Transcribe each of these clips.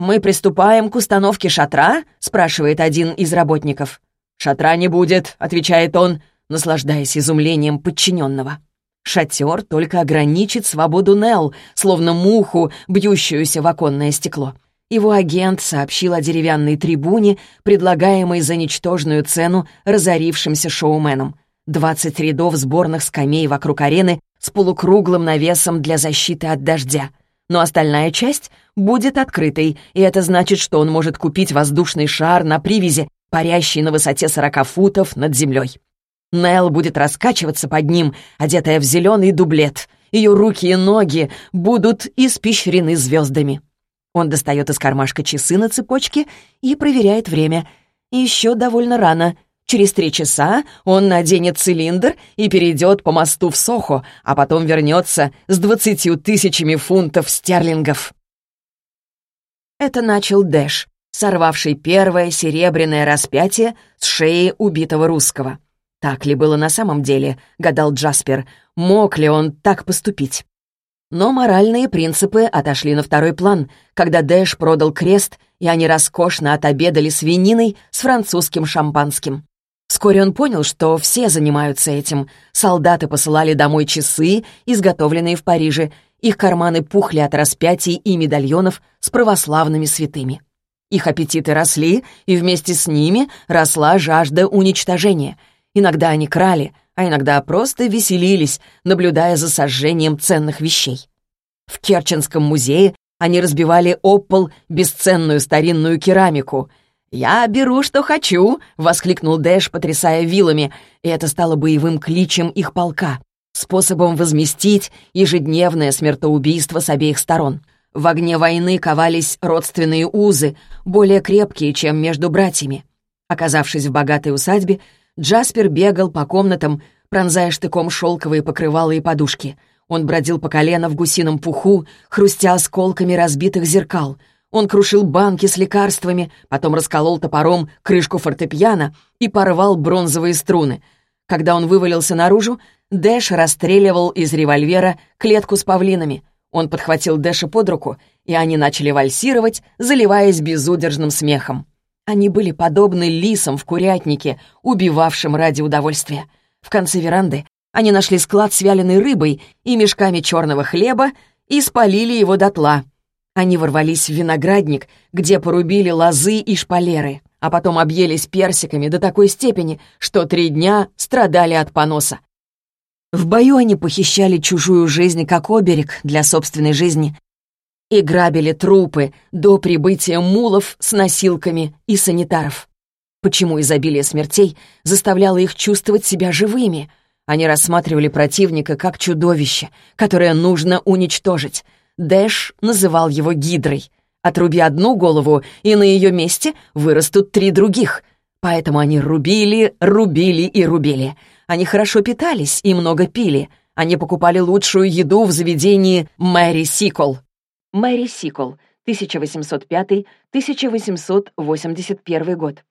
«Мы приступаем к установке шатра?» — спрашивает один из работников. «Шатра не будет», — отвечает он, наслаждаясь изумлением подчиненного. Шатер только ограничит свободу Нелл, словно муху, бьющуюся в оконное стекло. Его агент сообщил о деревянной трибуне, предлагаемой за ничтожную цену разорившимся шоуменам. Двадцать рядов сборных скамей вокруг арены с полукруглым навесом для защиты от дождя. Но остальная часть будет открытой, и это значит, что он может купить воздушный шар на привязи, парящий на высоте 40 футов над землей. Нелл будет раскачиваться под ним, одетая в зеленый дублет. Ее руки и ноги будут испещрены звездами. Он достает из кармашка часы на цепочке и проверяет время. Еще довольно рано. Через три часа он наденет цилиндр и перейдет по мосту в Сохо, а потом вернется с двадцатью тысячами фунтов стерлингов. Это начал Дэш, сорвавший первое серебряное распятие с шеи убитого русского. Так ли было на самом деле, гадал Джаспер, мог ли он так поступить? Но моральные принципы отошли на второй план, когда Дэш продал крест, и они роскошно отобедали свининой с французским шампанским. Вскоре он понял, что все занимаются этим. Солдаты посылали домой часы, изготовленные в Париже. Их карманы пухли от распятий и медальонов с православными святыми. Их аппетиты росли, и вместе с ними росла жажда уничтожения — Иногда они крали, а иногда просто веселились, наблюдая за сожжением ценных вещей. В Керченском музее они разбивали об бесценную старинную керамику. «Я беру, что хочу!» — воскликнул Дэш, потрясая вилами, и это стало боевым кличем их полка, способом возместить ежедневное смертоубийство с обеих сторон. В огне войны ковались родственные узы, более крепкие, чем между братьями. Оказавшись в богатой усадьбе, Джаспер бегал по комнатам, пронзая штыком шелковые покрывала и подушки. Он бродил по колено в гусином пуху, хрустя осколками разбитых зеркал. Он крушил банки с лекарствами, потом расколол топором крышку фортепиано и порвал бронзовые струны. Когда он вывалился наружу, Дэш расстреливал из револьвера клетку с павлинами. Он подхватил Дэша под руку, и они начали вальсировать, заливаясь безудержным смехом. Они были подобны лисам в курятнике, убивавшим ради удовольствия. В конце веранды они нашли склад с вяленой рыбой и мешками черного хлеба и спалили его дотла. Они ворвались в виноградник, где порубили лозы и шпалеры, а потом объелись персиками до такой степени, что три дня страдали от поноса. В бою они похищали чужую жизнь как оберег для собственной жизни, и грабили трупы до прибытия мулов с носилками и санитаров. Почему изобилие смертей заставляло их чувствовать себя живыми? Они рассматривали противника как чудовище, которое нужно уничтожить. Дэш называл его гидрой. Отруби одну голову, и на ее месте вырастут три других. Поэтому они рубили, рубили и рубили. Они хорошо питались и много пили. Они покупали лучшую еду в заведении Мэри Сикол. Мэри Сикол, 1805-1881 год.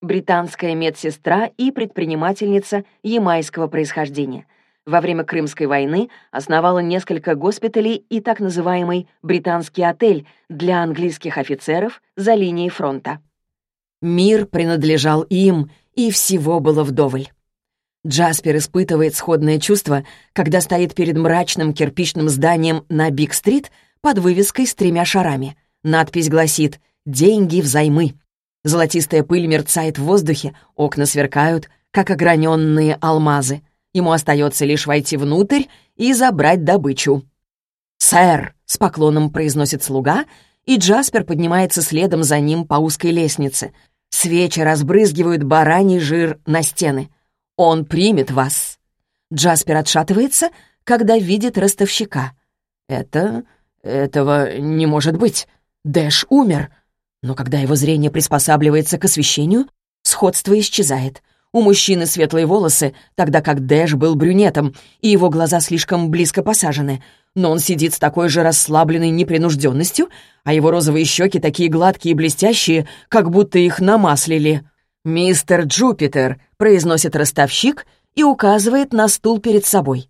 Британская медсестра и предпринимательница ямайского происхождения. Во время Крымской войны основала несколько госпиталей и так называемый «британский отель» для английских офицеров за линией фронта. Мир принадлежал им, и всего было вдоволь. Джаспер испытывает сходное чувство, когда стоит перед мрачным кирпичным зданием на Биг-стрит — под вывеской с тремя шарами. Надпись гласит «Деньги взаймы». Золотистая пыль мерцает в воздухе, окна сверкают, как ограненные алмазы. Ему остается лишь войти внутрь и забрать добычу. «Сэр!» — с поклоном произносит слуга, и Джаспер поднимается следом за ним по узкой лестнице. Свечи разбрызгивают бараний жир на стены. «Он примет вас!» Джаспер отшатывается, когда видит ростовщика. «Это «Этого не может быть. Дэш умер». Но когда его зрение приспосабливается к освещению, сходство исчезает. У мужчины светлые волосы, тогда как Дэш был брюнетом, и его глаза слишком близко посажены. Но он сидит с такой же расслабленной непринужденностью, а его розовые щеки такие гладкие и блестящие, как будто их намаслили. «Мистер Джупитер», — произносит ростовщик и указывает на стул перед собой.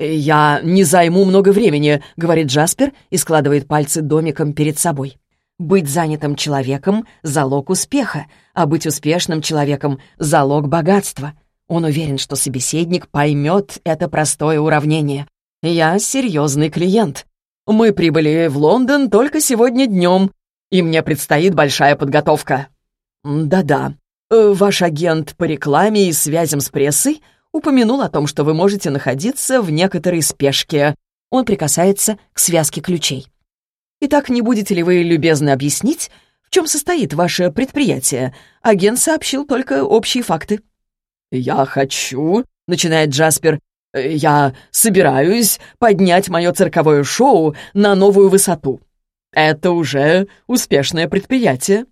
«Я не займу много времени», — говорит Джаспер и складывает пальцы домиком перед собой. Быть занятым человеком — залог успеха, а быть успешным человеком — залог богатства. Он уверен, что собеседник поймет это простое уравнение. «Я серьезный клиент. Мы прибыли в Лондон только сегодня днем, и мне предстоит большая подготовка». «Да-да. Э, ваш агент по рекламе и связям с прессой упомянул о том, что вы можете находиться в некоторой спешке. Он прикасается к связке ключей. Итак, не будете ли вы любезно объяснить, в чем состоит ваше предприятие? Агент сообщил только общие факты». «Я хочу», — начинает Джаспер, «я собираюсь поднять мое цирковое шоу на новую высоту. Это уже успешное предприятие.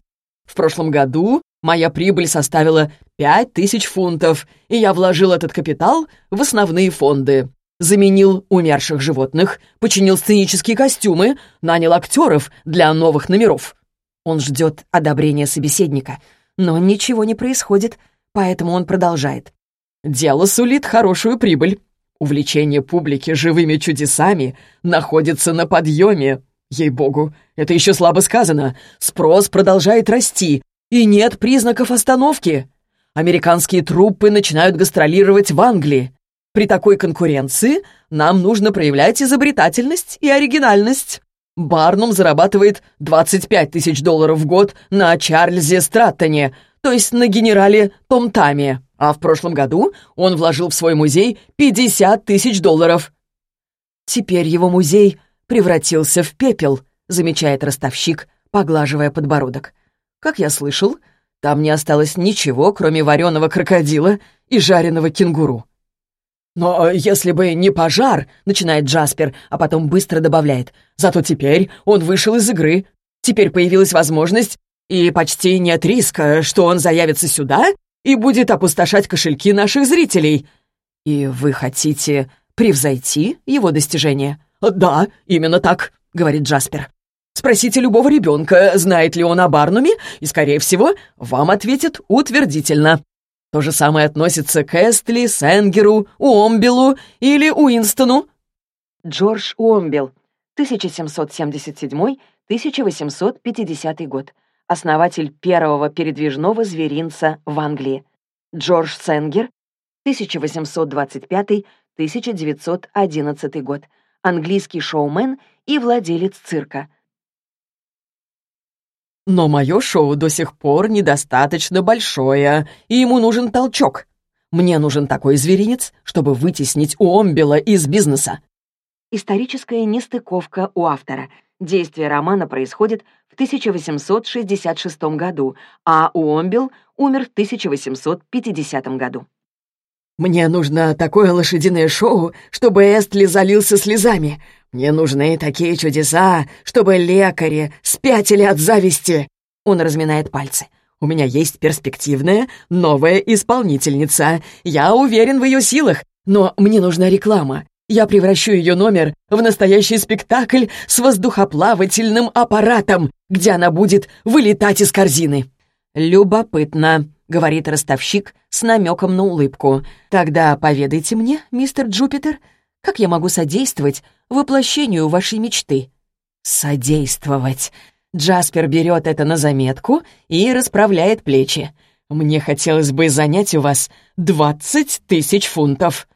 В прошлом году моя прибыль составила пять тысяч фунтов, и я вложил этот капитал в основные фонды. Заменил умерших животных, починил сценические костюмы, нанял актеров для новых номеров. Он ждет одобрения собеседника, но ничего не происходит, поэтому он продолжает. «Дело сулит хорошую прибыль. Увлечение публики живыми чудесами находится на подъеме. Ей-богу, это еще слабо сказано. Спрос продолжает расти, и нет признаков остановки. Американские труппы начинают гастролировать в Англии. При такой конкуренции нам нужно проявлять изобретательность и оригинальность. Барнум зарабатывает 25 тысяч долларов в год на Чарльзе Страттоне, то есть на генерале Том Таме, а в прошлом году он вложил в свой музей 50 тысяч долларов. Теперь его музей превратился в пепел, замечает ростовщик, поглаживая подбородок. Как я слышал, там не осталось ничего, кроме вареного крокодила и жареного кенгуру. «Но если бы не пожар», — начинает Джаспер, а потом быстро добавляет, «зато теперь он вышел из игры. Теперь появилась возможность, и почти нет риска, что он заявится сюда и будет опустошать кошельки наших зрителей. И вы хотите превзойти его достижения?» «Да, именно так», — говорит Джаспер. «Спросите любого ребенка, знает ли он о Барнуме, и, скорее всего, вам ответит утвердительно. То же самое относится к Эстли, Сенгеру, Уомбелу или Уинстону». Джордж Уомбел, 1777-1850 год. Основатель первого передвижного зверинца в Англии. Джордж Сенгер, 1825-1911 год. Английский шоумен и владелец цирка. Но мое шоу до сих пор недостаточно большое, и ему нужен толчок. Мне нужен такой зверинец, чтобы вытеснить Уомбела из бизнеса. Историческая нестыковка у автора. Действие романа происходит в 1866 году, а Уомбел умер в 1850 году. «Мне нужно такое лошадиное шоу, чтобы Эстли залился слезами. Мне нужны такие чудеса, чтобы лекари спятили от зависти!» Он разминает пальцы. «У меня есть перспективная новая исполнительница. Я уверен в ее силах, но мне нужна реклама. Я превращу ее номер в настоящий спектакль с воздухоплавательным аппаратом, где она будет вылетать из корзины». «Любопытно», — говорит ростовщик с намеком на улыбку. «Тогда поведайте мне, мистер Джупитер, как я могу содействовать воплощению вашей мечты?» «Содействовать!» Джаспер берет это на заметку и расправляет плечи. «Мне хотелось бы занять у вас двадцать тысяч фунтов».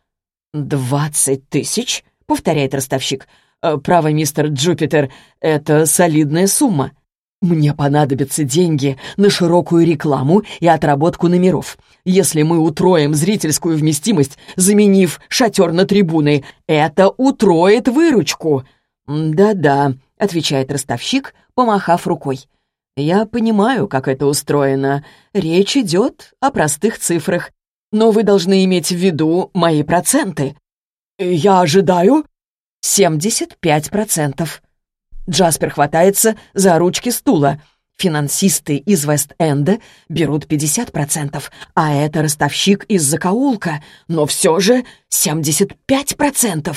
«Двадцать тысяч?» — повторяет ростовщик. «Э, «Право, мистер Джупитер, это солидная сумма. Мне понадобятся деньги на широкую рекламу и отработку номеров. Если мы утроим зрительскую вместимость, заменив шатер на трибуны, это утроит выручку». «Да-да», — отвечает ростовщик, помахав рукой. «Я понимаю, как это устроено. Речь идет о простых цифрах. Но вы должны иметь в виду мои проценты». «Я ожидаю...» «Семьдесят пять процентов». Джаспер хватается за ручки стула. Финансисты из Вест-Энда берут 50%, а это ростовщик из закоулка, но все же 75%.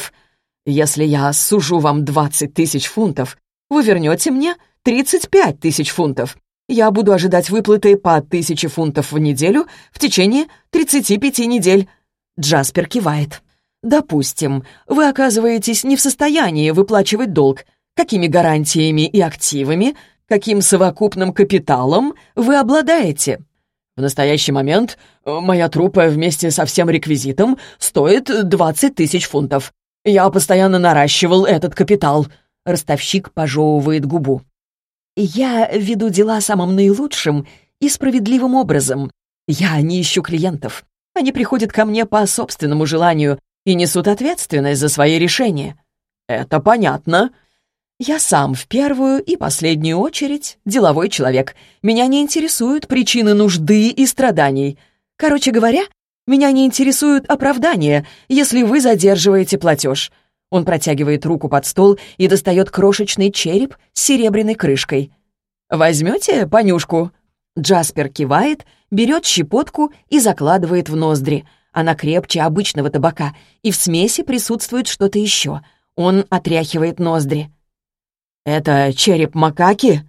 Если я сужу вам 20 тысяч фунтов, вы вернете мне 35 тысяч фунтов. Я буду ожидать выплаты по тысяче фунтов в неделю в течение 35 недель. Джаспер кивает. Допустим, вы оказываетесь не в состоянии выплачивать долг, какими гарантиями и активами, каким совокупным капиталом вы обладаете?» «В настоящий момент э, моя труппа вместе со всем реквизитом стоит 20 тысяч фунтов. Я постоянно наращивал этот капитал». Ростовщик пожевывает губу. «Я веду дела самым наилучшим и справедливым образом. Я не ищу клиентов. Они приходят ко мне по собственному желанию и несут ответственность за свои решения. Это понятно. Я сам в первую и последнюю очередь деловой человек. Меня не интересуют причины нужды и страданий. Короче говоря, меня не интересуют оправдания, если вы задерживаете платеж. Он протягивает руку под стол и достает крошечный череп с серебряной крышкой. «Возьмете понюшку?» Джаспер кивает, берет щепотку и закладывает в ноздри. Она крепче обычного табака, и в смеси присутствует что-то еще. Он отряхивает ноздри. «Это череп макаки?»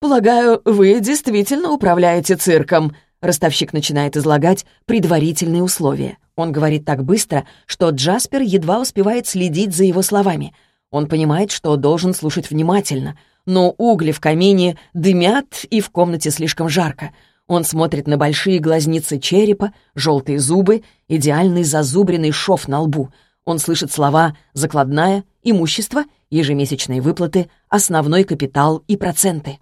«Полагаю, вы действительно управляете цирком», Ростовщик начинает излагать предварительные условия. Он говорит так быстро, что Джаспер едва успевает следить за его словами. Он понимает, что должен слушать внимательно, но угли в камине дымят, и в комнате слишком жарко. Он смотрит на большие глазницы черепа, желтые зубы, идеальный зазубренный шов на лбу. Он слышит слова «закладная», «имущество», «ежемесячные выплаты», «основной капитал» и «проценты».